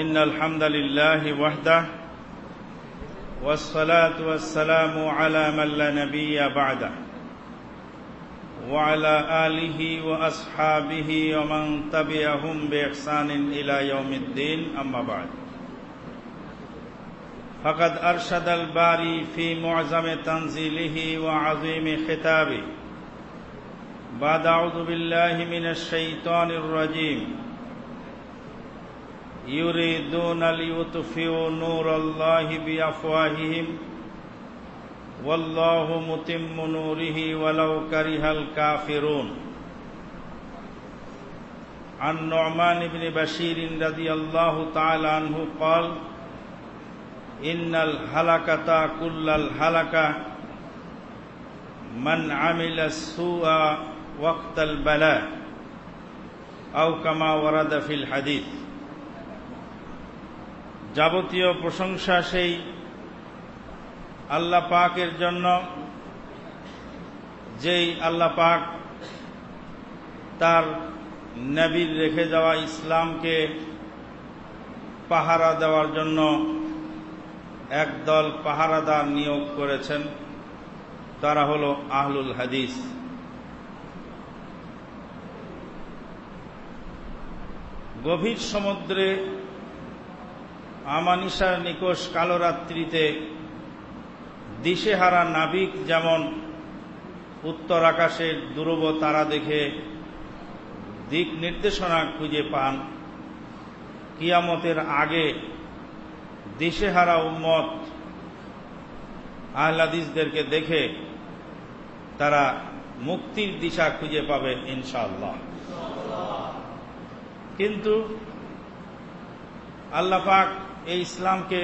إن الحمد لله وحده والصلاة والسلام على من لا نبي بعده وعلى آله وأصحابه ومن تبعهم بإحسان إلى يوم الدين أما بعد. فقد أرشد الباري في معظم تنزيله وعظيم خطابه. بعد أعوذ بالله من الشيطان الرجيم. يريدون ليطفئوا نور الله بأفواههم والله متم نوره ولو كره الكافرون. عن نعمان بن بشير رضي الله تعالى عنه قال إن الهلكة كل الهلكة من عمل السوء وقت البلاء أو كما ورد في الحديث. যাবতীয় প্রশংসা সেই আল্লাহ পাকের জন্য, যেই আল্লাহ পাক তার নবীর রেখে যাওয়া ইসলামকে পাহারা দেওয়ার জন্য একদল পাহারাদার নিয়োগ করেছেন, তারা হল আহলুল হাদিস। গভীর সমুদ্রে আমানিসার নিকোষ কালোরাত্রিতে দিশেহারা নাবিক যেমন উত্তর আকাশের দুরব তারা দেখে দিক নির্দেশনা খুঁজে পান, কিয়ামতের আগে দিশেহারা উম্মত আহলাদিসদেরকে দেখে তারা মুক্তির দিশা খুঁজে পাবে ইনশাআল্লাহ। কিন্তু আল্লাহ পাক এই ইসলামকে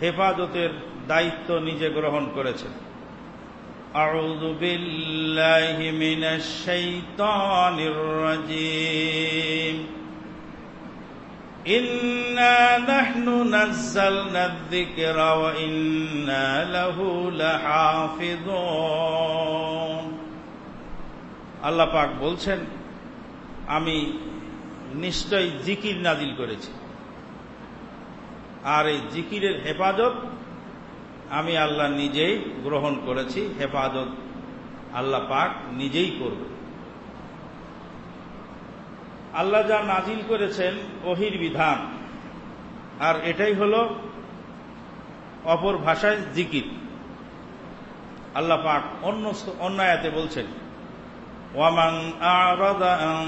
হেফাজতের দায়িত্ব নিজে গ্রহণ করেছেন أعوذ بالله من الشيطان الرجيم إنا نحن نزلنا الذكر وإنا له لحافظون আল্লাহ পাক বলছেন আমি নিশ্চয় জিকির নাজিল করেছি আর এই জিকিরের হেফাজত আমি আল্লাহ নিজেই গ্রহণ করেছি, হেফাজত আল্লাহ পাক নিজেই করবে আল্লাহ যা নাজিল করেছেন ওহির বিধান, আর এটাই হল অপর ভাষায় জিকির। আল্লাহ পাক অন্য অন্যায়াতে বলছেন ওয়ামান আরাদা আন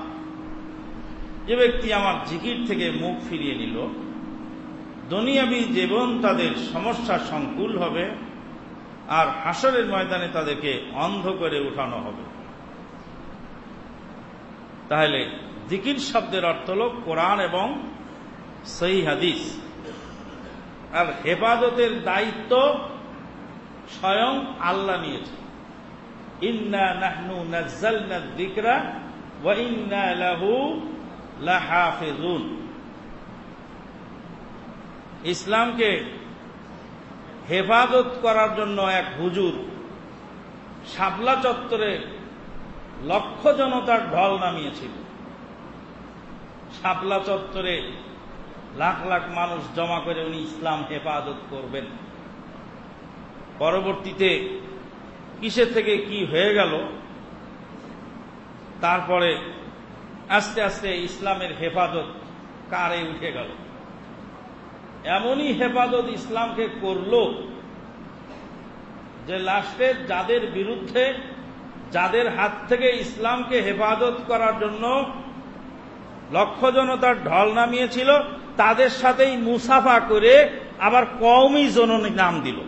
যে ব্যক্তি আমার জিকির থেকে মুখ ফিরিয়ে নিল, দুনিয়াবি জীবন তাদের সমস্যা সংকুল হবে, আর হাসরের ময়দানে তাদেরকে অন্ধ করে উঠানো হবে। তাহলে জিকির শব্দের অর্থ হল কোরআন এবং সই হাদিস। আর হেফাজতের দায়িত্ব স্বয়ং আল্লাহ নিয়েছে। ইন্না নাহনু নাজ্জালনা যিকরা ওয়া ইন্না লাহু লাহাফিজুন ইসলামকে হেফাজত করার জন্য এক হুজুর শাপলা চত্বরে লক্ষ জনতার ঢল নামিয়েছিল। শাপলা চত্বরে লাখ লাখ মানুষ জমা করে উনি ইসলাম হেফাজত করবেন। পরবর্তীতে কিসের থেকে কি হয়ে গেল? তারপরে আস্তে আস্তে ইসলামের হেফাজত কারে উঠে গেল? এমনই হেফাজত ইসলামকে করল যে লাস্টে যাদের বিরুদ্ধে, যাদের হাত থেকে ইসলামকে হেফাজত করার জন্য লক্ষ জনতার ঢল নামিয়েছিল, তাদের সাথেই মুসাফা করে আবার কমই জননী নাম দিল।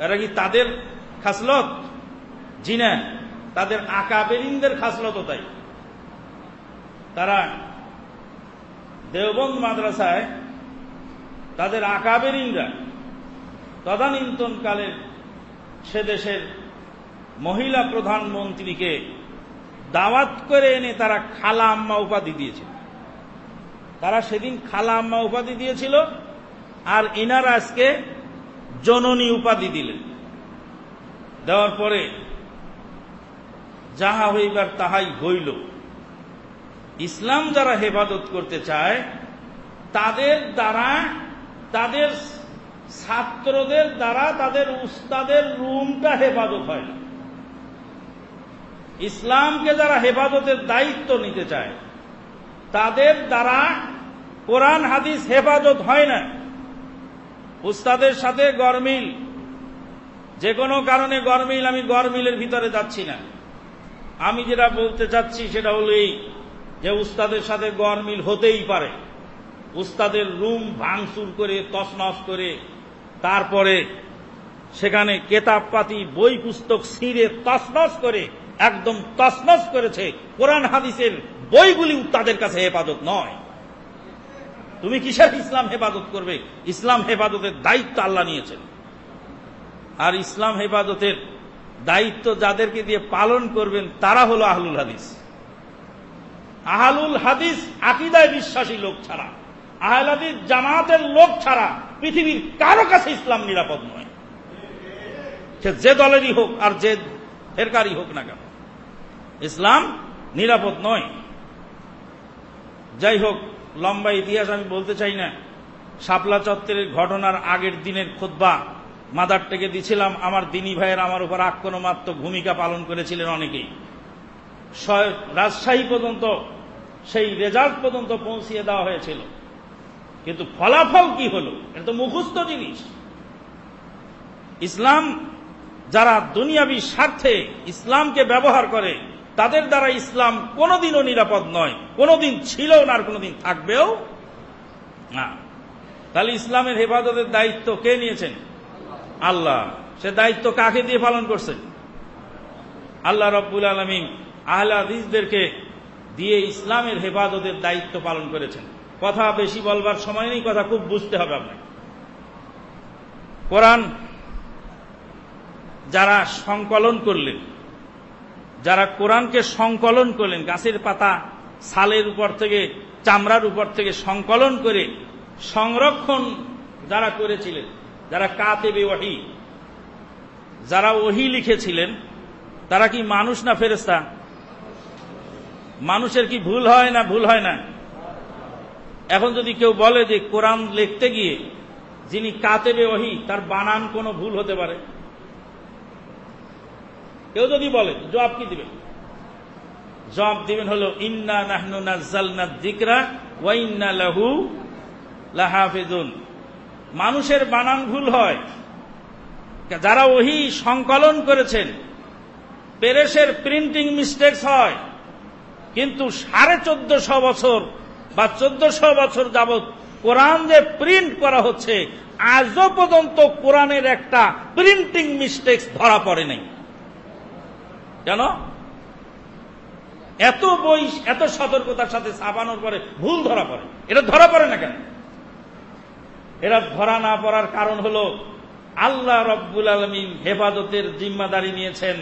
এরা কি তাদের খাসলত? জি না, তাদের আকাবেরিনদের খাসলত তাই। তারা দেওবন্দ মাদ্রাসায় তাদের আকাবেরিনরা তদানীন্তনকালের সে দেশের মহিলা প্রধানমন্ত্রীকে দাওয়াত করে এনে তারা খালা আম্মা উপাধি দিয়েছিল। তারা সেদিন খালা আম্মা উপাধি দিয়েছিল আর ইনার আজকে জননী উপাধি দিলেন। দেওয়ার পরে যাহা হইবার তাহাই হইল। ইসলাম যারা হেফাজত করতে চায়, তাদের দ্বারা, তাদের ছাত্রদের দ্বারা, তাদের উস্তাদের রুমটা হেফাজত হয় না। ইসলামকে যারা হেফাজতের দায়িত্ব নিতে চায়, তাদের দ্বারা কোরআন, হাদিস হেফাজত হয় না। উস্তাদের সাথে গরমিল, যে কোনো কারণে গরমিল, আমি গরমিলের ভিতরে যাচ্ছি না। আমি যেটা বলতে চাচ্ছি সেটা হলো এই। যে উস্তাদের সাথে গরমিল হতেই পারে। উস্তাদের রুম ভাঙচুর করে তসনস করে, তারপরে সেখানে কেতাবপাতি বই পুস্তক ছিঁড়ে তসনস করে, একদম তসনস করেছে। কোরআন হাদিসের বইগুলি তাদের কাছে হেফাজত নয়। তুমি কিসের ইসলাম হেফাজত করবে? ইসলাম হেফাজতের দায়িত্ব আল্লাহ নিয়েছেন। আর ইসলাম হেফাজতের দায়িত্ব যাদেরকে দিয়ে পালন করবেন, তারা হলো আহলুল হাদিস। আহলুল হাদিস আকিদায় বিশ্বাসী লোক ছাড়া আহল হাদিস জামাতের লোক ছাড়া পৃথিবীর কারও কাছে ইসলাম নিরাপদ নয়। সে যে দলেরই হোক আর যে ফেরকারই হোক না কেন, ইসলাম নিরাপদ নয়। যাই হোক, লম্বা ইতিহাস আমি বলতে চাই না। শাপলা চত্বরের ঘটনার আগের দিনের খোদ্া মাদার থেকে দিছিলাম। আমার দিনী ভাইয়ের আমার উপর আক্রমণাত্মক ভূমিকা পালন করেছিলেন অনেকেই। রাজশাহী পর্যন্ত, সেই রেজাল্ট পর্যন্ত পৌঁছিয়ে দেওয়া হয়েছিল। কিন্তু ফলাফল কি হলো? এটা তো মুখস্থ জিনিস। ইসলাম যারা দুনিয়াবি স্বার্থে ইসলামকে ব্যবহার করে, তাদের দ্বারা ইসলাম কোনোদিনও নিরাপদ নয়। কোনোদিন ছিল না আর কোনোদিন থাকবেও না। তাহলে ইসলামের হেফাজতের দায়িত্ব কে নিয়েছেন? আল্লাহ। সে দায়িত্ব কাকে দিয়ে পালন করছেন? আল্লাহ রব্বুল আলমী আহলা দিয়ে ইসলামের হেফাজতের দায়িত্ব পালন করেছেন। কথা বেশি বলবার সময় নেই, কথা খুব বুঝতে হবে আপনাকে। কোরআন যারা সংকলন করলেন, যারা কোরআনকে সংকলন করলেন, গাছের পাতা সালের উপর থেকে, চামড়ার উপর থেকে সংকলন করে সংরক্ষণ যারা করেছিলেন, যারা কাতেবে ওহি যারা ওহি লিখেছিলেন, তারা কি মানুষ না ফেরেস্তা মানুষের কি ভুল হয় না ভুল হয় না? এখন যদি কেউ বলে যে কোরআন লিখতে গিয়ে যিনি কাতেবে ওহি, তার বানান কোনো ভুল হতে পারে? কেউ যদি বলে, জবাব কি দিবেন? জবাব দিবেন হলো, ইন্না নাহনু নাজ্জালনা যিকরা ইন্না লাহু লাহাফিজুন। মানুষের বানান ভুল হয়। যারা ওহি সংকলন করেছেন পেরেসের প্রিন্টিং মিস্টেকস হয়। কিন্তু সাড়ে চোদ্দশো বছর বা চোদ্দশো বছর যাবৎ কোরআন যে প্রিন্ট করা হচ্ছে, আজও পর্যন্ত কোরআনের একটা প্রিন্টিং মিস্টেক্স ধরা পড়ে নাই। কেন? এত বই, এত সতর্কতার সাথে ছাপানোর পরে ভুল ধরা পড়ে। এটা ধরা পড়ে না কেন? এরা ধরা না পড়ার কারণ হল, আল্লাহ রব্বুল আলমিন হেফাজতের জিম্মাদারি নিয়েছেন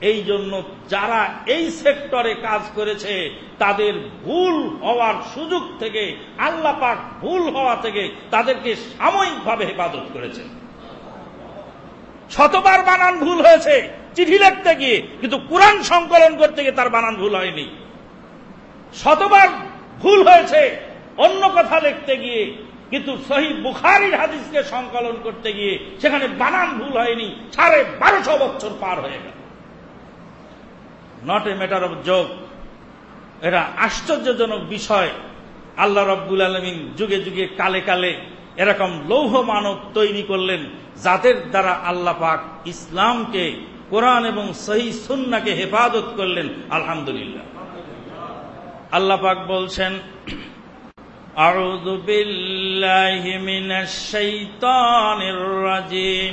এই জন্য যারা এই সেক্টরে কাজ করেছে, তাদের ভুল হওয়ার সুযোগ থেকে, আল্লাহ পাক ভুল হওয়া থেকে তাদেরকে সাময়িকভাবে হেফাজত করেছেন। শতবার বানান ভুল হয়েছে, চিঠি লিখতে গিয়ে, কিন্তু কোরআন সংকলন করতে গিয়ে তার বানান ভুল হয়নি। শতবার ভুল হয়েছে, অন্য কথা লিখতে গিয়ে, কিন্তু সহি বুখারির হাদিসকে সংকলন করতে গিয়ে, সেখানে বানান ভুল হয়নি, সাড়ে বারোশো বছর পার হয়ে গেল। নট এ ম্যাটার অব যোগ এটা আশ্চর্যজনক বিষয়। আল্লাহ রব্বুল আলমিন যুগে যুগে কালে কালে এরকম লৌহ মানব তৈরি করলেন, যাদের দ্বারা আল্লাহ পাক ইসলামকে, কোরআন এবং সহি সুন্নাকে হেফাজত করলেন। আলহামদুলিল্লাহ। আল্লাহ পাক বলছেন, আউযু দুবিল্লাহ মিনাশ শাইতানির রাজিম।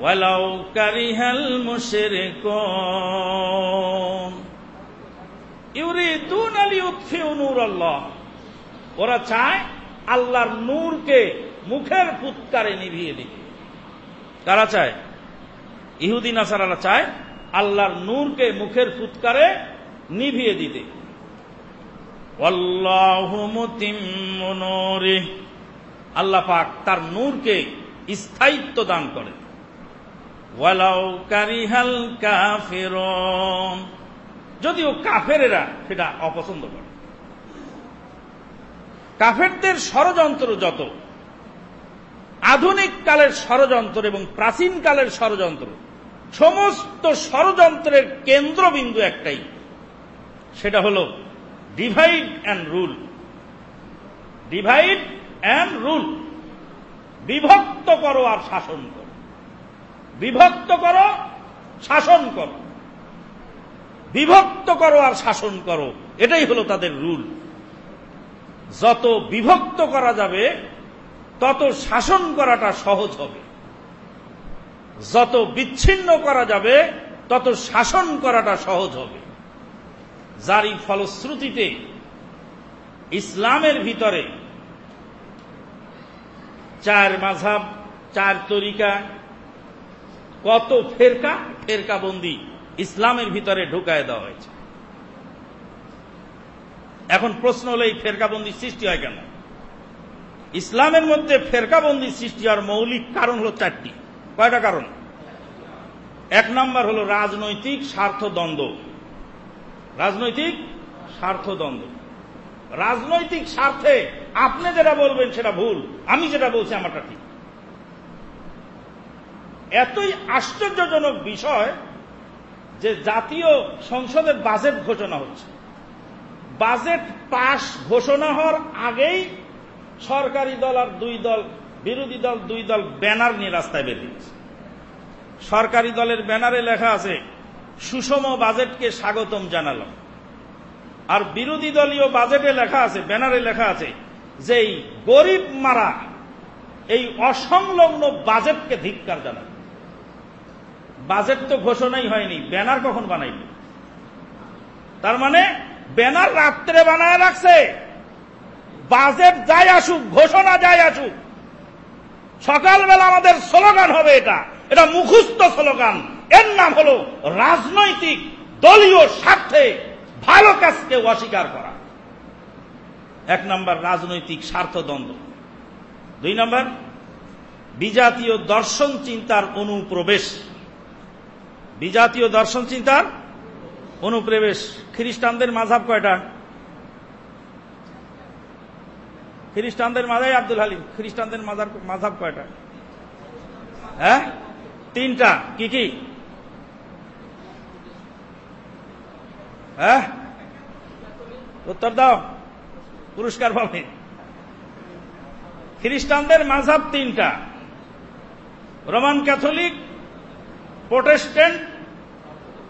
ওয়ালাউ কারিহাল মুশরিকুন। ইউরিদুন লিউতফিউ নূরাল্লাহ। ওরা চায় আল্লাহর নূরকে মুখের ফুৎকারে নিভিয়ে দিবে কারা চায়? ইহুদিন আসারারা চায় আল্লাহর নূরকে মুখের ফুৎকারে নিভিয়ে দিতে। আল্লাহ পাক তার নূরকে স্থায়িত্ব দান করে করে যদিও কাফেরেরা সেটা অপছন্দ করে। কাফেরদের ষড়যন্ত্র যত, আধুনিক কালের ষড়যন্ত্র এবং প্রাচীন কালের ষড়যন্ত্র, সমস্ত ষড়যন্ত্রের কেন্দ্রবিন্দু একটাই, সেটা হল divide and rule divide and rule বিভক্ত করো আর শাসন করো। বিভক্ত করো, শাসন করো। বিভক্ত করো আর শাসন করো, এটাই হলো তাদের রুল। যত বিভক্ত করা যাবে, তত শাসন করাটা সহজ হবে। যত বিচ্ছিন্ন করা যাবে, তত শাসন করাটা সহজ হবে। যারই ফলশ্রুতিতে ইসলামের ভিতরে চার মাঝাব, চার তরিকা কত ফেরকা? ফেরকা ফেরকাবন্দি ইসলামের ভিতরে ঢুকায় দেওয়া হয়েছে। এখন প্রশ্ন হলো, এই ফেরকাবন্দি সৃষ্টি হয় কেন? ইসলামের মধ্যে ফেরকাবন্দি সৃষ্টি হওয়ার মৌলিক কারণ হলো চারটি। কয়টা কারণ? এক নম্বর হলো রাজনৈতিক স্বার্থদ্বন্দ্ব রাজনৈতিক স্বার্থদ্বন্দ্ব রাজনৈতিক স্বার্থে আপনি যেটা বলবেন সেটা ভুল, আমি যেটা বলছি আমারটা ঠিক। এতই আশ্চর্যজনক বিষয় যে জাতীয় সংসদের বাজেট ঘোষণা হচ্ছে। বাজেট পাশ ঘোষণা হওয়ার আগেই সরকারি দল আর দুই দল, বিরোধী দল দুই দল ব্যানার নিয়ে রাস্তায় বেরিয়েছে সরকারি দলের ব্যানারে লেখা আছে, সুষম বাজেটকে স্বাগতম জানালাম। আর বিরোধী দলীয় বাজেটে লেখা আছে, ব্যানারে লেখা আছে যে এই গরিব মারা এই অসংলগ্ন বাজেটকে ধিক্কার জানাল বাজেট তো ঘোষণাই হয়নি, ব্যানার কখন বানাইবে? তার মানে ব্যানার রাত্রে বানায় রাখছে। বাজেট যাই আসুক, ঘোষণা যাই আসুক, সকালবেলা আমাদের স্লোগান হবে এটা। এটা মুখস্থ স্লোগান। এর নাম হল রাজনৈতিক দলীয় স্বার্থে ভালো কাজকে অস্বীকার করা। এক নম্বর রাজনৈতিক স্বার্থদ্বন্দ্ব। দুই নম্বর, বিজাতীয় দর্শন চিন্তার অনুপ্রবেশ। বিজাতীয় দর্শন চিন্তার অনুপ্রবেশ। খ্রিস্টানদের মাঝাব কয়টা? খ্রিস্টানদের মাঝাই আব্দুল হালিম, খ্রিস্টানদের মাঝাব কয়টা? হ্যাঁ? তিনটা। কি কি? হ্যাঁ? উত্তর দাও। পুরস্কার পাবে। খ্রিস্টানদের মাঝাব তিনটা। Roman Catholic Protestant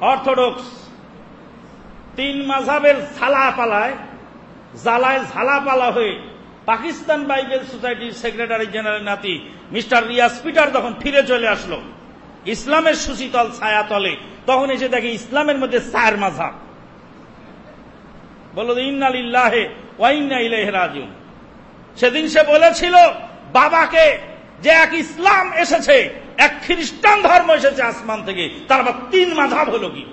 Orthodox. তিন মাঝাবের ঝালা পালায় জালায় ঝালা পালা হয়ে পাকিস্তান বাইবেল সোসাইটির সেক্রেটারি জেনারেল নাতি মিস্টার রিয়াজ পিটার যখন ফিরে চলে আসলো, ইসলামের সুশীতল ছায়া তলে তখন এসে দেখে ইসলামের মধ্যে চার মাঝাব বলল ইন্নালিল্লাহে সেদিন সে বলেছিল, বাবাকে, যে এক ইসলাম এসেছে এক খ্রিস্টান ধর্ম এসেছে আসমান থেকে। তার আবার তিন মাধাব হলো কি?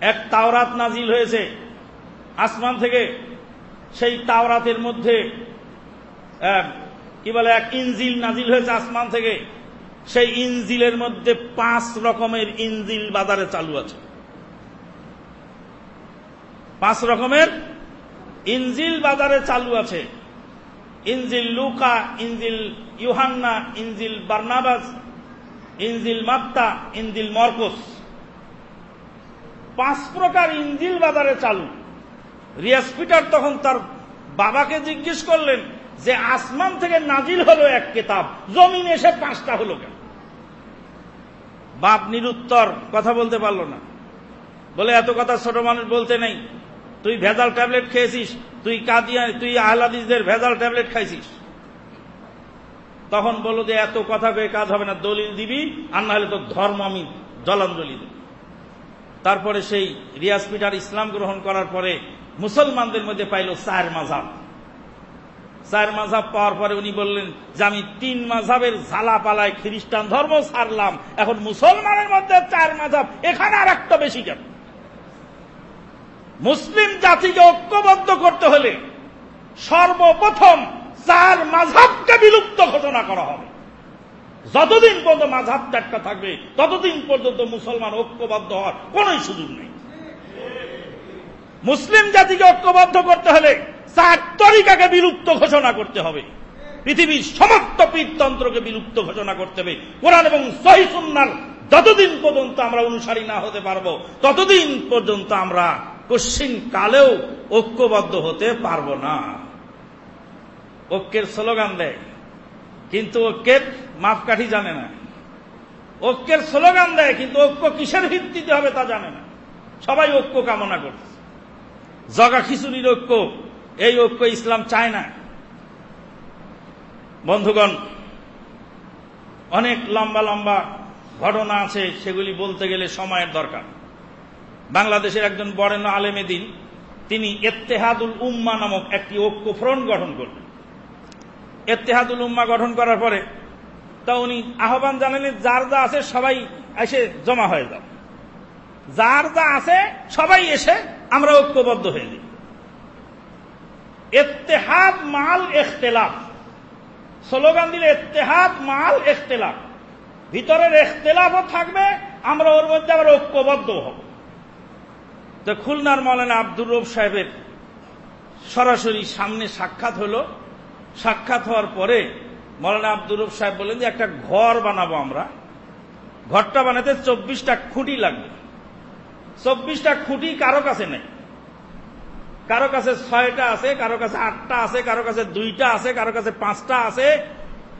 এক তাওরাত নাজিল হয়েছে আসমান থেকে, সেই তাওরাতের মধ্যে কি বলে, এক ইনজিল নাজিল হয়েছে আসমান থেকে। সেই ইনজিলের মধ্যে পাঁচ রকমের ইনজিল বাজারে চালু আছে। পাঁচ রকমের ইনজিল বাজারে চালু আছে। ইনজিল লুকা, ইনজিল ইউহান্না, ইনজিল বার্নাবাস, ইনজিল মাত্তা, ইনজিল মরকোস। পাঁচ প্রকার ইনজিল বাজারে চালু। রিয়াস পিটার তখন তার বাবাকে জিজ্ঞেস করলেন যে আসমান থেকে নাজিল হলো এক কেতাব, জমিন এসে পাঁচটা হলো কেন? বাপ নিরুত্তর, কথা বলতে পারল না। বলে, এত কথা ছোট মানুষ বলতে নেই। তুই ভেজাল ট্যাবলেট খেয়েছিস, তুই কাদিয়া, তুই আহলাদিসদের ভেজাল ট্যাবলেট খাইছিস। তখন বলো যে এত কথা কয়ে কাজ হবে না, দলিল দিবি, আর না হলে তো ধর্ম আমি জলাঞ্জলি দেব। তারপরে সেই রিয়াজ পিঠার ইসলাম গ্রহণ করার পরে মুসলমানদের মধ্যে পাইল চার মাঝাব চার মাঝাব পাওয়ার পরে উনি বললেন যে আমি তিন মাঝাবের ঝালা পালায় খ্রিস্টান ধর্ম ছাড়লাম, এখন মুসলমানের মধ্যে চার মাঝাব এখানে আর একটা বেশি কেন? মুসলিম জাতিকে ঐক্যবদ্ধ করতে হলে সর্বপ্রথম চার মাঝাবকে বিলুপ্ত ঘোষণা করা হবে। যতদিন পর্যন্ত মাঝাব ত্যাগটা থাকবে, ততদিন পর্যন্ত মুসলমান ঐক্যবদ্ধ হওয়ার কোন সুযোগ নেই। মুসলিম জাতিকে ঐক্যবদ্ধ করতে হলে চার তরিকাকে বিলুপ্ত ঘোষণা করতে হবে। পৃথিবীর সমস্ত পীরতন্ত্রকে বিলুপ্ত ঘোষণা করতে হবে। কোরআন এবং সহি সুন্নার যতদিন পর্যন্ত আমরা অনুসারী না হতে পারব, ততদিন পর্যন্ত আমরা কশ্চিন কালেও ঐক্যবদ্ধ হতে পারব না। ঐক্যের স্লোগান দেয়। কিন্তু ঐক্যের মাপকাঠি জানে না। ঐক্যের স্লোগান দেয়, কিন্তু ঐক্য কিসের ভিত্তিতে হবে তা জানে না। সবাই ঐক্য কামনা করছে। জগা খিচুড়ির ঐক্য, এই ঐক্য ইসলাম চায় না। বন্ধুগণ, অনেক লম্বা লম্বা ঘটনা আছে, সেগুলি বলতে গেলে সময়ের দরকার। বাংলাদেশের একজন বরেণ্য আলেমেদিন তিনি এত্তেহাদুল উম্মা নামক একটি ঐক্য ফ্রন্ট গঠন করলেন। এত্তেহাদুল উম্মা গঠন করার পরে তা উনি আহ্বান জানালেন, যার যা আছে সবাই এসে জমা হয়ে যাও। যার যা আছে সবাই এসে আমরা ঐক্যবদ্ধ হয়ে যাই। এত্তেহাদ মাল এখতেলাফ। স্লোগান দিলে, এত্তেহাদ মাল এখতেলাফ। ভিতরের এখতেলাফও থাকবে, আমরা ওর মধ্যে আবার ঐক্যবদ্ধ হব। তো খুলনার মৌলানা আব্দুর রব সাহেবের সরাসরি সামনে সাক্ষাৎ হলো। সাক্ষাৎ হওয়ার পরে মৌলানা আব্দুর রব সাহেব বললেন যে, একটা ঘর বানাবো আমরা। ঘরটা বানাতে চব্বিশটা খুঁটি লাগবে। চব্বিশটা খুঁটি কারও কাছে নেই। কারও কাছে ছয়টা আছে, কারও কাছে আটটা আছে, কারও কাছে দুইটা আছে, কারও কাছে পাঁচটা আছে।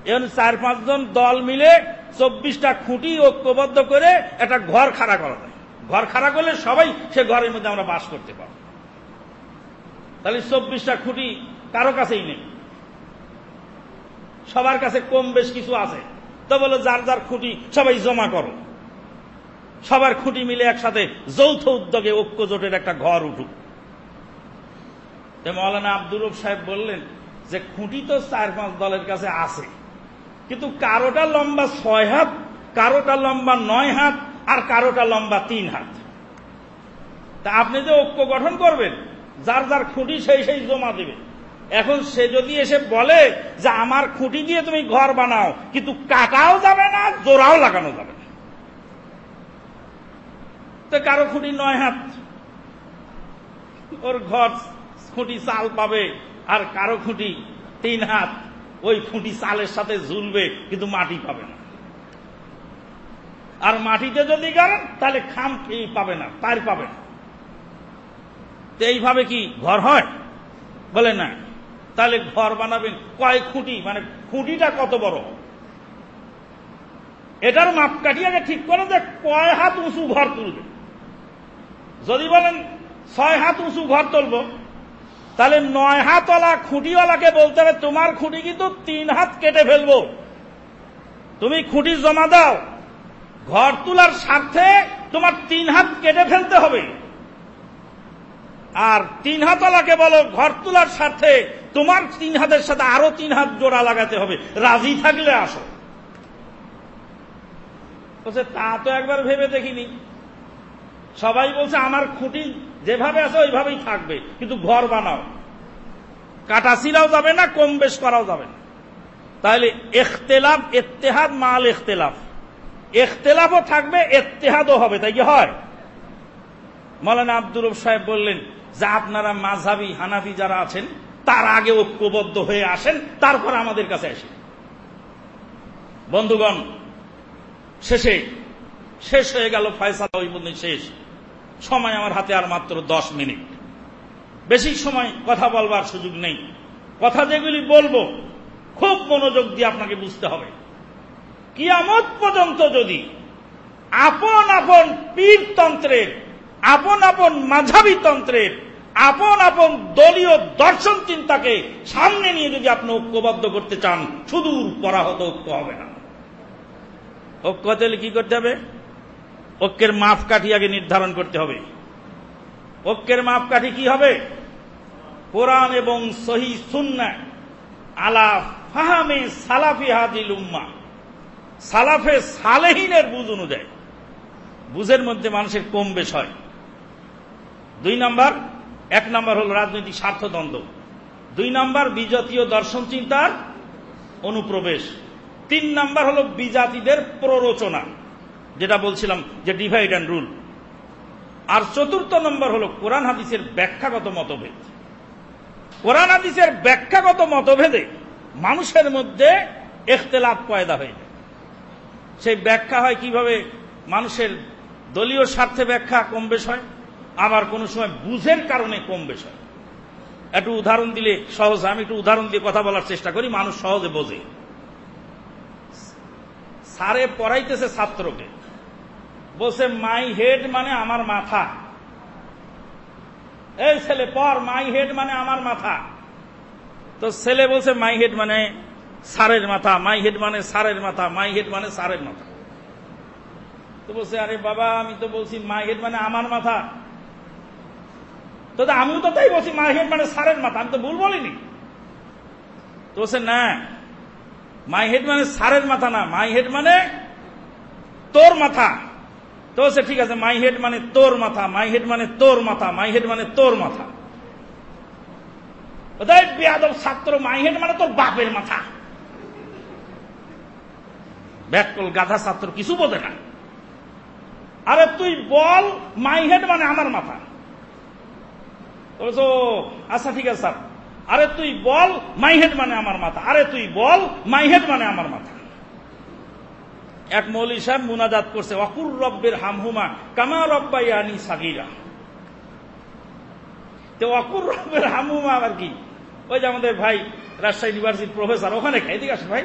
এখন চার পাঁচজন দল মিলে চব্বিশটা খুঁটি ঐক্যবদ্ধ করে একটা ঘর খাড়া করা যায়। ঘর খাড়া করলে সবাই সে ঘরের মধ্যে আমরা বাস করতে পারব। তাহলে চব্বিশটা খুঁটি কারও কাছেই নেই। সবার কাছে কম বেশ কিছু আছে। তো বলো যার যার খুঁটি সবাই জমা করো। সবার খুঁটি মিলে একসাথে যৌথ উদ্যোগে ঐক্য জোটের একটা ঘর উঠুক। মৌলানা আব্দুর সাহেব বললেন যে খুঁটি তো চার পাঁচ দলের কাছে আছে। কিন্তু কারোটা লম্বা ছয় হাত, কারোটা লম্বা নয় হাত আর কারোটা লম্বা তিন হাত। তা আপনি যে ঐক্য গঠন করবেন, যার যার খুঁটি সেই সেই জমা দেবে। এখন সে যদি এসে বলে যে আমার খুঁটি দিয়ে তুমি ঘর বানাও, কিন্তু কাটাও যাবে না, জোড়াও লাগানো যাবে না। তো কারও খুঁটি নয় হাত। ওর ঘর খুঁটি চাল পাবে, আর কারও খুঁটি তিন হাত। ওই খুঁটি চালের সাথে ঝুলবে, কিন্তু মাটি পাবে না। আর মাটিতে যদি গেলেন, তাহলে খাম পাবে না তার পাবে না। তো এইভাবে কি ঘর হয়? বলে না। তাহলে ঘর বানাবেন কয় খুঁটি? মানে খুঁটিটা কত বড়? এটার মাপকাঠি আগে ঠিক করে যে কয় হাত উঁচু ঘর তুলবে। যদি বলেন ছয় হাত উঁচু ঘর তুলব, তাহলে নয় হাতওয়ালা খুঁটিওয়ালাকে বলতে হবে, তোমার খুঁটি কিন্তু তিন হাত কেটে ফেলব। তুমি খুঁটি জমা দাও ঘর তোলার স্বার্থে তোমার তিন হাত কেটে ফেলতে হবে। আর তিন হাতওয়ালাকে বলো, ঘর তোলার স্বার্থে তোমার তিন হাতের সাথে আরও তিন হাত জোড়া লাগাতে হবে। রাজি থাকলে আসো। বলছে, তা তো একবার ভেবে দেখিনি। সবাই বলছে, আমার খুঁটি যেভাবে আছে ওইভাবেই থাকবে, কিন্তু ঘর বানাও। কাটাছিরাও যাবে না কম বেশ করাও যাবে না। তাহলে এখতেলাফ, এত্তেহাদ, মাল এখতেলাফ। এখতেলাফও থাকবে এত্তেহাদও হবে, তাই কি হয়? মৌলানা আব্দুর সাহেব বললেন, যে আপনারা মাঝাবি হানাফি যারা আছেন, তার আগে ঐক্যবদ্ধ হয়ে আসেন, তারপর আমাদের কাছে আসেন। বন্ধুগণ, শেষে, শেষ হয়ে গেল ফয়সালা, ওই মধ্যে শেষ। সময় আমার হাতে আর মাত্র দশ মিনিট। বেশি সময় কথা বলবার সুযোগ নেই। কথা যেগুলি বলব, খুব মনোযোগ দিয়ে আপনাকে বুঝতে হবে। কিয়ামত পর্যন্ত যদি আপন আপন পীরতন্ত্রের, আপন আপন মাঝাবি তন্ত্রের, আপন আপন দলীয় দর্শন চিন্তাকে সামনে নিয়ে যদি আপনি ঐক্যবদ্ধ করতে চান, সুদূর পরাহত ঐক্য হবে না। ঐক্য হতে কি করতে হবে? ঐক্যের মাপকাঠি আগে নির্ধারণ করতে হবে। ঐক্যের মাপকাঠি কি হবে? কোরআন এবং সহি সুন্না আলা ফাহামে সালাফি হাদিল উম্মা সালাফে সালেহিনের বুঝ অনুযায়ী। বুঝের মধ্যে মানুষের কম বেশ হয়। দুই নাম্বার, এক নাম্বার হল রাজনৈতিক স্বার্থদ্বন্দ্ব। দুই নাম্বার, বিজাতীয় দর্শন চিন্তার অনুপ্রবেশ। তিন নাম্বার হল বিজাতিদের প্ররোচনা, যেটা বলছিলাম যে ডিভাইড অ্যান্ড রুল আর চতুর্থ নম্বর হল কোরআন হাদিসের ব্যাখ্যাগত মতভেদ। কোরআন হাদিসের ব্যাখ্যাগত মতভেদে মানুষের মধ্যে এখতেলাফ পয়দা হয়ে সেই ব্যাখ্যা হয় কীভাবে মানুষের দলীয় স্বার্থে ব্যাখ্যা কম বেশ হয়, আবার কোনো সময় বুঝের কারণে কম বেশ হয়। একটু উদাহরণ দিলে সহজ, আমি একটু উদাহরণ দিয়ে কথা বলার চেষ্টা করি, মানুষ সহজে বোঝে। সারে পড়াইতেছে ছাত্রকে। বলছে মাই হেড মানে আমার মাথা। এই ছেলে পর মাই হেড মানে আমার মাথা। তো ছেলে বলছে মাই হেড মানে সারের মাথা মাই হেড মানে সারের মাথা মাই হেড মানে সারের মাথা তো বলছে আরে বাবা আমি তো বলছি মাই হেড মানে আমার মাথা তো আমিও তো তাই বলছি মাই হেড মানে সারের মাথা আমি তো ভুল বলিনি তো বলছে না মাই হেড মানে সারের মাথা না মাই হেড মানে তোর মাথা তো সে ঠিক আছে মাই হেড মানে তোর মাথা মাই হেড মানে তোর মাথা মাই হেড মানে তোর মাথা ছাত্র মাই হেড মানে তোর বাপের মাথা ব্যাকল গাধা ছাত্র কিছু বোঝে না। আরে তুই বল মাই হেড মানে আমার মাথা। বলছো আচ্ছা ঠিক আছে, স্যার। আরে তুই বল মাই হেড মানে আমার মাথা। আরে তুই বল মাই হেড মানে আমার মাথা। এক মৌলী সাহেব মুনাজাত করছে, অকুর রব্বের হামহুমা, কামা রব্বাইয়ানি সাগিরা। তো অকুর রব্বের হামহুমা আবার কি? ওই যে আমাদের ভাই রাজশাহী ইউনিভার্সিটির প্রফেসর, ওখানে খাই, এদিকে আসেন ভাই।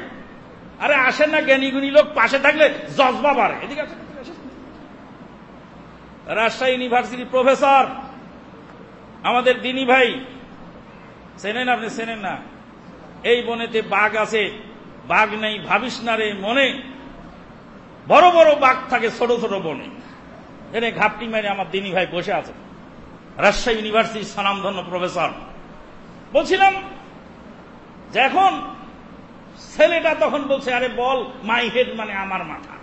আরে আসেন না জ্ঞানী গুণী লোক পাশে থাকলে জজবা বাড়ে। এদিকে রাজশাহী ইউনিভার্সিটির প্রফেসর, আমাদের দিনী ভাই, চেনেন আপনি, চেনেন না? এই বনেতে বাঘ আছে, বাঘ নেই, ভাবিস না রে মনে। বড় বড় বাঘ থাকে ছোট ছোট বনে। এনে ঘাপটি মেরে আমার দিনী ভাই বসে আছে। রাজশাহী ইউনিভার্সিটির স্বনামধন্য প্রফেসর। বলছিলাম, যে এখন ছেলেটা তখন বলছে, আরে বল মাই হেড মানে আমার মাথা।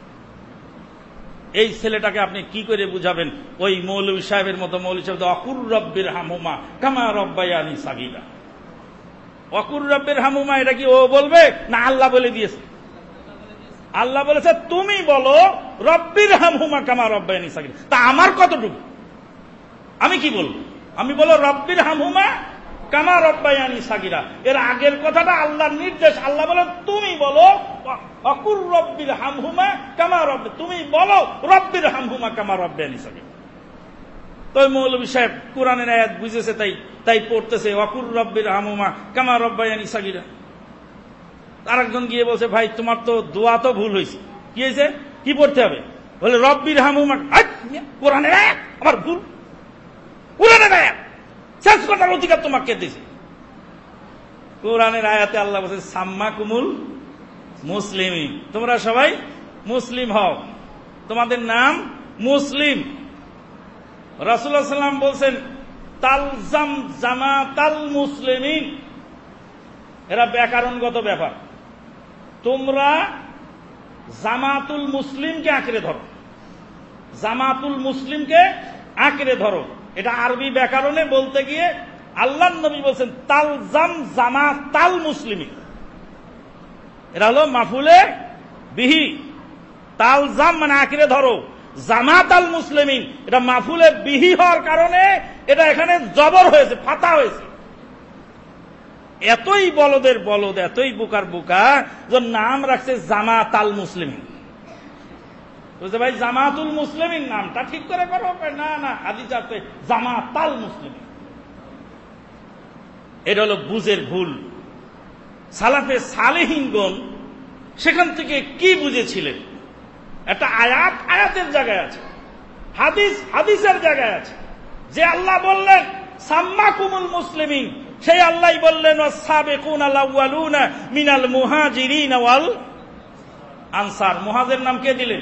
এই ছেলেটাকে আপনি কি করে বুঝাবেন? ওই মৌলভী সাহেবের মতো মৌলী সাহেব অকুর রব্বের হামুমা কামা রব্বায়ানি সাগিরা। অকুর রব্বের হামুমা এটা কি ও বলবে না আল্লাহ বলে দিয়েছে? আল্লাহ বলেছে, তুমি বলো রব্বির হামহুমা, কামা রব্বায়ানি সাগিরা। তা আমার কতটুকু? আমি কি বলব? আমি বলো, রব্বির হামহুমা কামা রব্বায়ানি সাগিরা। এর আগের কথাটা আল্লাহর নির্দেশ। আল্লাহ বলে তুমি বলো, অকুর রব্বির হামহুমা কামা রব্বে তুমি বলো, রব্বির হামহুমা কামা রব্বায়ানি সাগিরা। তো মৌলবী সাহেব কোরআনের আয়াত বুঝেছে, তাই তাই পড়তেছে, অকুর রব্বির হামহুমা কামা রব্বায়ানি সাগিরা। আরেকজন গিয়ে বলছে, ভাই, তোমার তো দোয়া তো ভুল হয়েছে কি হয়েছে কি পড়তে হবে? বলে, রব্বির হামহুমা কোরআনের আয়াত? আমার ভুল? কোরআনের আয়াত? শেষ করার অধিকার তোমাকে দিছে। কোরআনের আয়াতে আল্লাহ বলছে সাম্মা কুমুল মুসলিমই তোমরা সবাই মুসলিম হও। তোমাদের নাম মুসলিম। রাসুল্লাহ সাল্লাম বলছেন তালজাম জামা তাল মুসলিমিন। এরা ব্যাকরণগত ব্যাপার। তোমরা জামাতুল মুসলিমকে আঁকড়ে ধরো। জামাতুল মুসলিমকে আঁকড়ে ধরো। এটা আরবি ব্যাকরণে বলতে গিয়ে আল্লাহ নবী বলছেন, তাল জাম জামা, তাল মুসলিমি। এটা হলো মাফুলে বিহি। তাল জাম মানে আঁকড়ে ধরো। জামাত আল মুসলিমিন, এটা মাফুলে বিহি হওয়ার কারণে এটা এখানে জবর হয়েছে, ফাতা হয়েছে। এতই বলদের বলদ, এতই বোকার বোকা, যে নাম রাখছে জামাত আল মুসলিমিন। বুঝতে ভাই জামাতুল মুসলিমিন নামটা ঠিক করে করো না না আছে জামাতাল মুসলিম এটা হলো বুঝের ভুল। সালাফে সালেহিনগণ সেখান থেকে কি বুঝেছিলেন? একটা আয়াত আয়াতের জায়গায় আছে। হাদিস হাদিসের জায়গায় আছে। যে আল্লাহ বললেন, সাম্মাকুমুল মুসলিমিন সেই আল্লাহ বললেন সাবেকুন আলাউয়ালুনা মিনাল মুহাজিরিন ওয়াল আনসার। মুহাজের নাম কে দিলেন?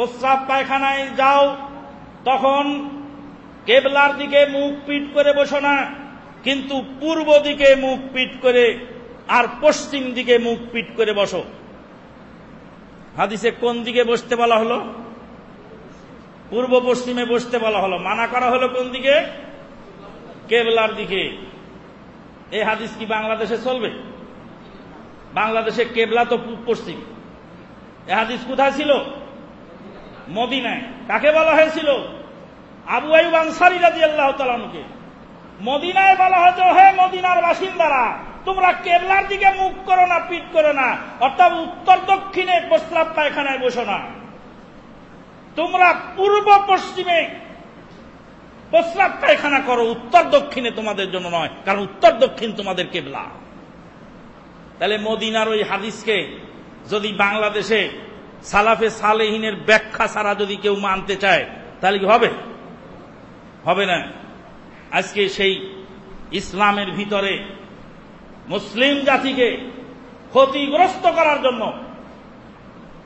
প্রস্রাব পায়খানায় যাও, তখন কেবলার দিকে মুখ পিট করে বসো না, কিন্তু পূর্ব দিকে মুখ পিট করে আর পশ্চিম দিকে মুখ পিট করে বসো। হাদিসে কোন দিকে বসতে বলা হলো? পূর্ব পশ্চিমে বসতে বলা হলো। মানা করা হলো কোন দিকে? কেবলার দিকে। এই হাদিস কি বাংলাদেশে চলবে? বাংলাদেশে কেবলা তো পশ্চিম। এ হাদিস কোথায় ছিল? মদিনায়। কাকে বলা হয়েছিল? আবু আইব আনসারি রাজি আল্লাহ তালানুকে মদিনায় বলা হয়েছে, হে মদিনার বাসিন্দারা, তোমরা কেবলার দিকে মুখ করো না পিট করো না। অর্থাৎ উত্তর দক্ষিণে প্রস্রাব পায়খানায় বসো না। তোমরা পূর্ব পশ্চিমে প্রস্রাব পায়খানা করো। উত্তর দক্ষিণে তোমাদের জন্য নয়, কারণ উত্তর দক্ষিণ তোমাদের কেবলা। তাহলে মদিনার ওই হাদিসকে যদি বাংলাদেশে সালাফে সালেহিনের ব্যাখ্যা ছাড়া যদি কেউ মানতে চায়, তাহলে কি হবে? হবে না। আজকে সেই ইসলামের ভিতরে মুসলিম জাতিকে ক্ষতিগ্রস্ত করার জন্য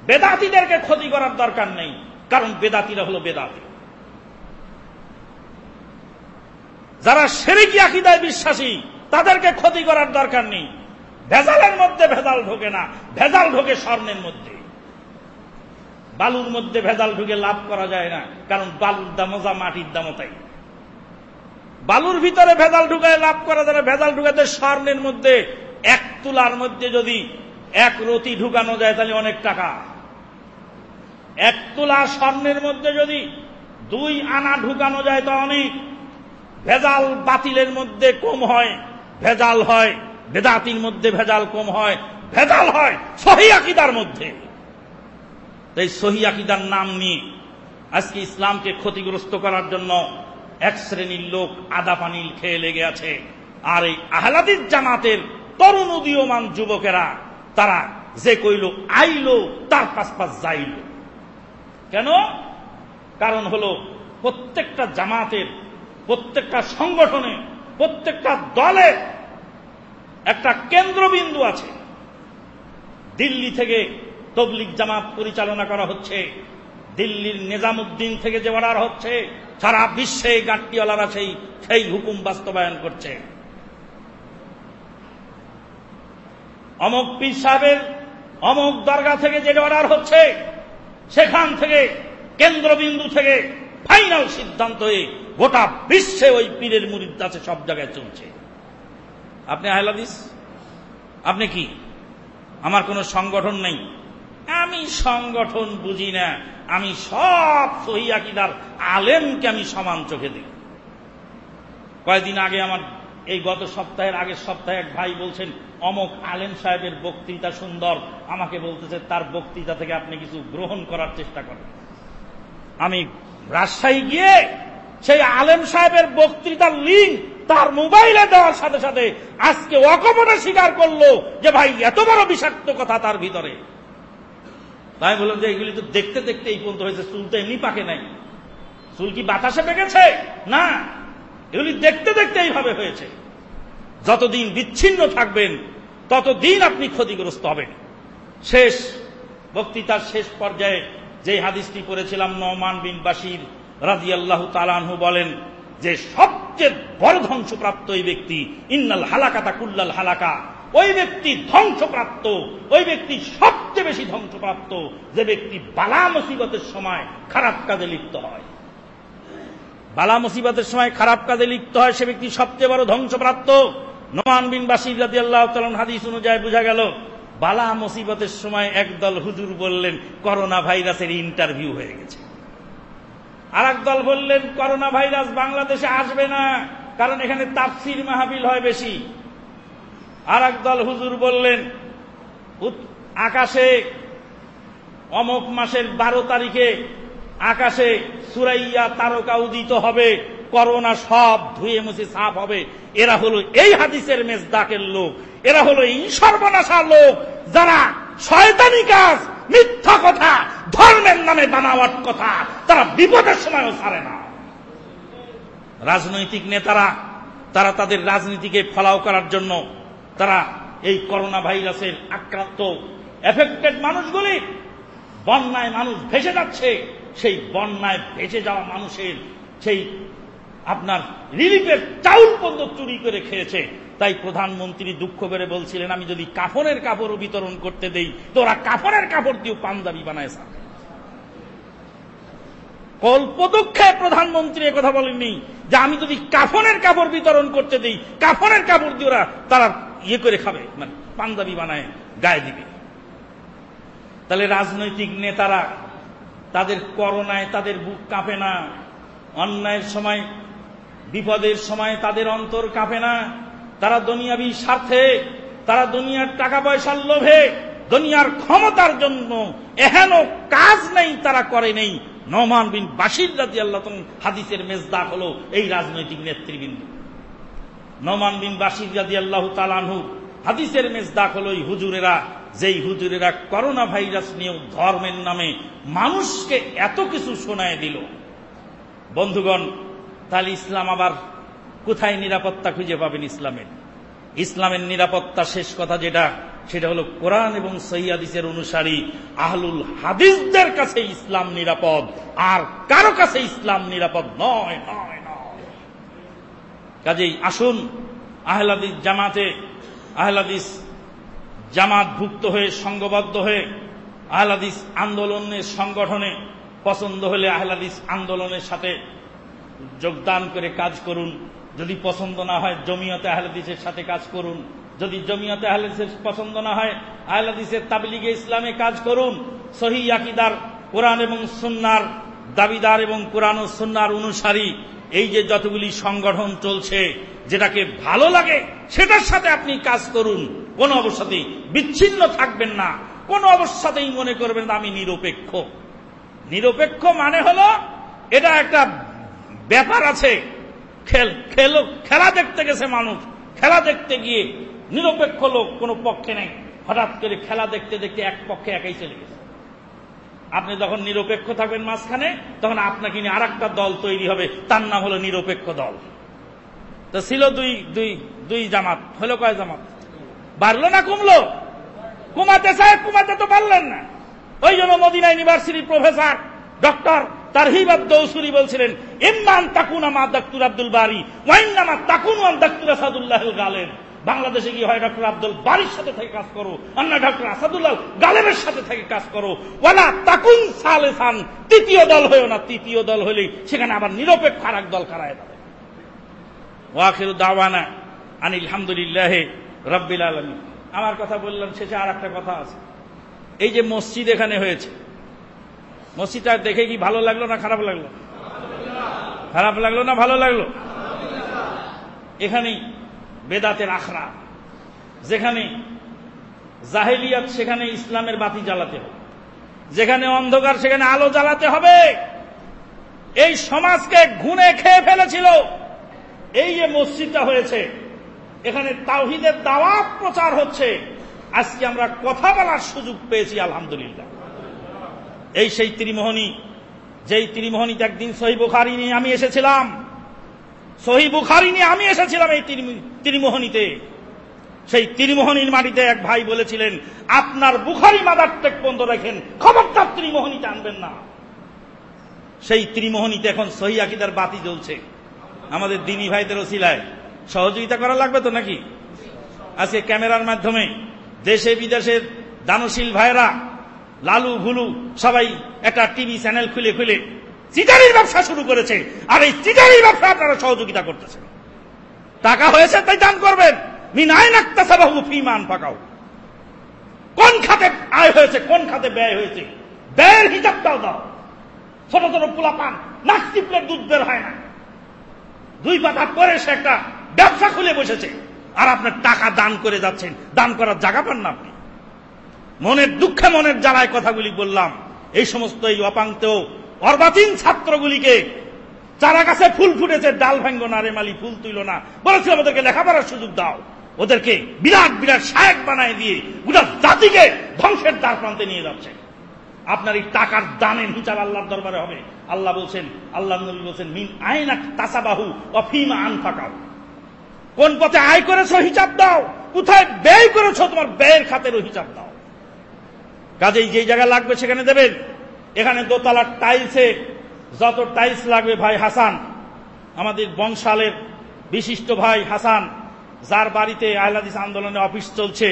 বেদাতিদেরকে ক্ষতি করার দরকার নেই, কারণ বেদাতিরা হলো বেদাতি। যারা সেরিকি আকিদায় বিশ্বাসী, তাদেরকে ক্ষতি করার দরকার নেই। ভেজালের মধ্যে ভেজাল ঢোকে না, ভেজাল ঢোকে স্বর্ণের মধ্যে। বালুর মধ্যে ভেজাল ঢুকে লাভ করা যায় না, কারণ বালুর দামও যা, মাটির দামও তাই। বালুর ভিতরে ভেজাল ঢুকায় লাভ করা যায় ভেজাল ঢুকাতে স্বর্ণের মধ্যে এক তুলার মধ্যে যদি এক রতি ঢুকানো যায়, তাহলে অনেক টাকা। এক তুলা স্বর্ণের মধ্যে যদি দুই আনা ঢুকানো যায়, তা অনেক। ভেজাল বাতিলের মধ্যে কম হয়, ভেজাল হয়, বেদাতির মধ্যে ভেজাল কম হয়, ভেজাল হয়, সহি আকিদার মধ্যে। তাই সহি আকিদার নাম নিয়ে আজকে ইসলামকে ক্ষতিগ্রস্ত করার জন্য এক শ্রেণির লোক আদা পানি খেয়ে লেগে আছে। আর এই আহলাদির জামাতের তরুণ উদীয়মান যুবকেরা, তারা যে কইল, আইল, তার পাশ পাশ যাইল। কেন? কারণ হলো প্রত্যেকটা জামাতের, প্রত্যেকটা সংগঠনে, প্রত্যেকটা দলে একটা কেন্দ্রবিন্দু আছে। দিল্লি থেকে তবলিক জামাত পরিচালনা করা হচ্ছে। দিল্লির নিজামুদ্দিন থেকে যে অর্ডার হচ্ছে, সারা বিশ্বে গাঁটটিওয়ালারা সেই সেই হুকুম বাস্তবায়ন করছে। অমক পীর সাহেবের অমক দরগা থেকে যে অর্ডার হচ্ছে, সেখান থেকে, কেন্দ্রবিন্দু থেকে ফাইনাল সিদ্ধান্ত হয়ে গোটা বিশ্বে ওই পীরের মুরিদ আছে, সব জায়গায় চলছে। আপনি আহলাদিস? আপনি কি? আমার কোনো সংগঠন নেই। আমি সংগঠন বুঝি না। আমি সব সহিয়াকিদার আলেমকে আমি সমান চোখে দিই কয়েকদিন আগে আমার এই গত সপ্তাহের আগের সপ্তাহে এক ভাই বলছেন, অমক আলেম সাহেবের বক্তৃতা সুন্দর। আমাকে বলতেছে, তার বক্তৃতা থেকে আপনি কিছু গ্রহণ করার চেষ্টা করেন। আমি রাজশাহী গিয়ে সেই আলেম সাহেবের বক্তৃতার লিঙ্ক তার মোবাইলে দেওয়ার সাথে সাথে আজকে অকপটে স্বীকার করল যে ভাই, এত বড় বিষাক্ত কথা তার ভিতরে। তাই বললাম যে এগুলি তো দেখতে দেখতে এই পর্যন্ত হয়েছে, চুল তো এমনি পাকে নাই। চুল কি বাতাসে পেকেছে? না। এগুলি দেখতে দেখতে এইভাবে হয়েছে। যতদিন বিচ্ছিন্ন থাকবেন, ততদিন আপনি ক্ষতিগ্রস্ত হবেন। শেষ, বক্তৃতার শেষ পর্যায়ে যে হাদিসটি পড়েছিলাম নমান বিন বাসির রাজি আল্লাহ তালানহু বলেন যে সবচেয়ে বড় ধ্বংসপ্রাপ্ত ওই ব্যক্তি, ইন্নাল হালাকাতা কুল্লাল হালাকা। ওই ব্যক্তি ধ্বংসপ্রাপ্ত, ওই ব্যক্তি সবচেয়ে বেশি ধ্বংসপ্রাপ্ত, যে ব্যক্তি বালা মুসিবতের সময় খারাপ কাজে লিপ্ত হয়। বালা মুসিবতের সময় খারাপ কাজে লিপ্ত হয়, সে ব্যক্তি সবচেয়ে বড় ধ্বংসপ্রাপ্ত। নোমান বিন বাসির রাজি আল্লাহ তালন হাদিস অনুযায়ী বোঝা গেল, বালা মুসিবতের সময় একদল হুজুর বললেন, করোনা ভাইরাসের ইন্টারভিউ হয়ে গেছে। আর দল বললেন, করোনা ভাইরাস বাংলাদেশে আসবে না, কারণ এখানে তাপসির মাহাবিল হয় বেশি। আর দল হুজুর বললেন আকাশে, অমক মাসের বারো তারিখে আকাশে সুরাইয়া তারকা উদিত হবে, করোনা সব ধুয়ে মুছে সাফ হবে। এরা হলো এই হাদিসের মেজদাকের লোক। এরা হলো এই সর্বনাশা লোক যারা শয়তানি কাজ, মিথ্যা কথা, ধর্মের নামে বানাওয়াট কথা, তারা বিপদের সময়ও ছাড়ে না। রাজনৈতিক নেতারা, তারা তাদের রাজনীতিকে ফলাও করার জন্য তারা এই করোনা ভাইরাসের আক্রান্ত এফেক্টেড মানুষগুলি বন্যায় মানুষ ভেসে যাচ্ছে। সেই বন্যায় ভেসে যাওয়া মানুষের সেই আপনার রিলিফের চাউল পর্যন্ত চুরি করে খেয়েছে। তাই প্রধানমন্ত্রী দুঃখ করে বলছিলেন, আমি যদি কাফনের কাপড় বিতরণ করতে দেই তো ওরা কাফনের কাপড় দিয়েও পাঞ্জাবি বানায় কল্পদক্ষে প্রধানমন্ত্রী কথা বলেননি যে আমি যদি কাফনের কাপড় বিতরণ করতে দিই, কাফনের কাপড় দিয়ে ওরা তারা ইয়ে করে খাবে মানে পাঞ্জাবি বানায়, গায়ে দিবে। তাহলে রাজনৈতিক নেতারা তাদের করোনায় তাদের বুক কাঁপে না, অন্যায়ের সময়, বিপদের সময় তাদের অন্তর কাঁপে না, তারা দুনিয়াবি স্বার্থে, তারা দুনিয়ার টাকা পয়সার লোভে, দুনিয়ার ক্ষমতার জন্য এহেন কাজ নেই, তারা করে নেই। নমান বিন বাসির রাজি আল্লাহ হাদিসের মেজদাক হল এই রাজনৈতিক নেতৃবৃন্দ। নমান বিন বাসির রাজি আল্লাহ তালানহু হাদিসের মেজদাক হল এই হুজুরেরা, যেই হুজুরেরা করোনা ভাইরাস নিয়েও ধর্মের নামে মানুষকে এত কিছু শোনায় দিল। বন্ধুগণ, তাহলে ইসলাম আবার কোথায় নিরাপত্তা খুঁজে পাবেন ইসলামের? ইসলামের নিরাপত্তা শেষ কথা যেটা, সেটা হলো কোরআন এবং সৈয়াদিসের অনুসারী আহলুল হাদিসদের কাছে ইসলাম নিরাপদ, আর কারও কাছে ইসলাম নিরাপদ নয় নয়। কাজেই আসুন আহলাদিস জামাতে, আহলাদিস জামাতভুক্ত হয়ে সংঘবদ্ধ হয়ে আহলাদিস আন্দোলনের সংগঠনে পছন্দ হলে আহলাদিস আন্দোলনের সাথে যোগদান করে কাজ করুন। যদি পছন্দ না হয় জমিয়তে আহলাদিসের সাথে কাজ করুন। যদি জমিয়তে আহলাদিসের পছন্দ না হয় আহলাদিসের তাবলিগে ইসলামে কাজ করুন। সহি আকিদার কোরআন এবং সুন্নার দাবিদার এবং কোরআন ও সুন্নার অনুসারী এই যে যতগুলি সংগঠন চলছে, যেটাকে ভালো লাগে, সেটার সাথে আপনি কাজ করুন। কোন অবস্থাতেই বিচ্ছিন্ন থাকবেন না। কোন অবস্থাতেই মনে করবেন আমি নিরপেক্ষ। নিরপেক্ষ মানে হলো, এটা একটা ব্যাপার আছে। খেল, খেলো, খেলা দেখতে গেছে মানুষ। খেলা দেখতে গিয়ে নিরপেক্ষ লোক কোনো পক্ষে নেই। হঠাৎ করে খেলা দেখতে দেখতে এক পক্ষে একাই চলে গেছে। আপনি যখন নিরপেক্ষ থাকবেন মাঝখানে, তখন আপনাকে নিয়ে আর দল তৈরি হবে। তার নাম হলো নিরপেক্ষ দল। তো ছিল দুই দুই দুই জামাত। হলো কয় জামাত? বাড়লো না কমলো? কুমাতে সাহেব, কমাতে তো পারলেন না। ওই জন্য মদিনা ইউনিভার্সিটির প্রফেসর, ডক্টর তার হিবাদ দৌসুরি বলছিলেন ইম্মান তাকুন আমা ডাক্তুর আব্দুল বারি ওয়াইনামা তাকুন আম ডাক্তুর আসাদুল্লাহ গালেব। বাংলাদেশে গিয়ে হয় ডক্টর আব্দুল বারির সাথে থেকে কাজ করো অন্য ডক্টর আসাদুল্লাহ গালেবের সাথে থেকে কাজ করো। ওয়ালা তাকুন সালে সান তৃতীয় দল হয়েও না, তৃতীয় দল হলেই সেখানে আবার নিরপেক্ষ আর এক দল খারায় যাবে ওয়াখির দাওয়ানা আনিল হামদুলিল্লাহ রব্বিল আলমী আমার কথা বললাম, শেষে আর একটা কথা আছে। এই যে মসজিদ এখানে হয়েছে, মসজিদটা দেখে কি ভালো লাগল না খারাপ লাগল? খারাপ লাগল না ভালো লাগল? এখানেই বেদাতের আখড়া। যেখানে জাহেলিয়াত, সেখানে ইসলামের বাতি জ্বালাতে হবে। যেখানে অন্ধকার, সেখানে আলো জ্বালাতে হবে। এই সমাজকে ঘুনে খেয়ে ফেলেছিল। এই যে মসজিদটা হয়েছে, এখানে তাওহিদের দাওয়াত প্রচার হচ্ছে। আজকে আমরা কথা বলার সুযোগ পেয়েছি, আলহামদুলিল্লাহ। এই সেই ত্রিমোহনী, যেই ত্রিমোহনীতে একদিন সহি বুখারি নিয়ে আমি এসেছিলাম। সহি বুখারি নিয়ে আমি এসেছিলাম এই ত্রিমোহনীতে। সেই ত্রিমোহনীর মাটিতে এক ভাই বলেছিলেন, আপনার বুখারি মাদার টেক বন্ধ রাখেন, খবরদার ত্রিমোহনীতে আনবেন না। সেই ত্রিমোহনীতে এখন সহি আকিদার বাতি জ্বলছে। আমাদের দিনী ভাইদের ওসিলায়। সহযোগিতা করা লাগবে তো নাকি? আজকে ক্যামেরার মাধ্যমে দেশে বিদেশের দানশীল ভাইরা লালু ভুলু সবাই একটা টিভি চ্যানেল খুলে খুলে চিটারির ব্যবসা শুরু করেছে। আর এই চিটারির ব্যবসা আপনারা সহযোগিতা করতেছেন। টাকা হয়েছে তাই দান করবেন। মিনায় নাক্তাসাবাহু ফিমান পাকাও কোন খাতে আয় হয়েছে, কোন খাতে ব্যয় হয়েছে? ব্যয়ের হিসাবটাও দাও। ছোট ছোট পোলা পান, নাক টিপলে দুধ বের হয় না। দুই পাতা পরে সে একটা ব্যবসা খুলে বসেছে। আর আপনার টাকা দান করে যাচ্ছেন। দান করার জায়গা পান না আপনি। মনের দুঃখে মনের জ্বালায় কথাগুলি বললাম। এই সমস্ত এই অপান্ত অর্বাচীন ছাত্রগুলিকে চারা গাছে ফুল ফুটেছে, ডাল ভাঙ্গো না রে মালি, ফুল তুইল না। বলেছিল ওদেরকে লেখাপড়ার সুযোগ দাও। ওদেরকে বিরাট বিরাট সাহেব বানায় দিয়ে গোটা জাতিকে ধ্বংসের দ্বার প্রান্তে নিয়ে যাচ্ছে। আপনার এই টাকার দানের হিসাব আল্লাহর দরবারে হবে। আল্লাহ বলছেন, আল্লাহ নবী বলছেন, মিন আইনা তাসাবাহু অফিমা আন ফাকাও কোন পথে আয় করেছ, হিসাব দাও। কোথায় ব্যয় করেছ, তোমার ব্যয়ের খাতেরও হিসাব দাও। কাজেই যে জায়গা লাগবে, সেখানে দেবেন। এখানে দোতলার টাইলসে যত টাইলস লাগবে ভাই হাসান, আমাদের বংশালের বিশিষ্ট ভাই হাসান, যার বাড়িতে আহলাদিস আন্দোলনে অফিস চলছে।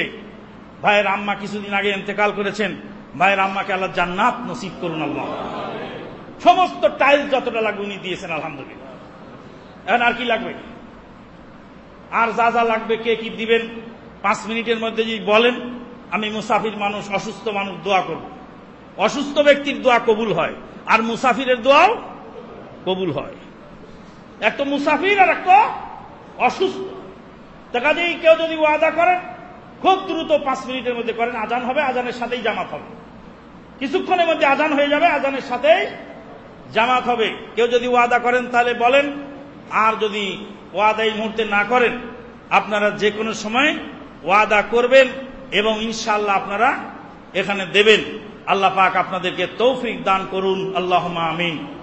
ভাইয়ের আম্মা কিছুদিন আগে ইন্তেকাল করেছেন। ভাইয়ের আম্মাকে আল্লাহ জান্নাত নসিব করুন আল্লাহ। সমস্ত টাইলস যতটা লাগবে উনি দিয়েছেন, আলহামদুলিল্লাহ। এখন আর কি লাগবে? আর যা যা লাগবে, কে কি দিবেন? পাঁচ মিনিটের মধ্যে যদি বলেন, আমি মুসাফির মানুষ, অসুস্থ মানুষ, দোয়া করব। অসুস্থ ব্যক্তির দোয়া কবুল হয়, আর মুসাফিরের দোয়াও কবুল হয়। এক তো মুসাফির আর একটা অসুস্থ। দেখা যায় কেউ যদি ওয়াদা করেন, খুব দ্রুত পাঁচ মিনিটের মধ্যে করেন, আজান হবে, আজানের সাথেই জামাত হবে। কিছুক্ষণের মধ্যে আজান হয়ে যাবে, আজানের সাথেই জামাত হবে। কেউ যদি ওয়াদা করেন, তাহলে বলেন, আর যদি ওয়াদা এই মুহূর্তে না করেন, আপনারা যে কোনো সময় ওয়াদা করবেন এবং ইনশাল্লাহ আপনারা এখানে দেবেন। আল্লাহ পাক আপনাদেরকে তৌফিক দান করুন। আল্লাহ আমিন।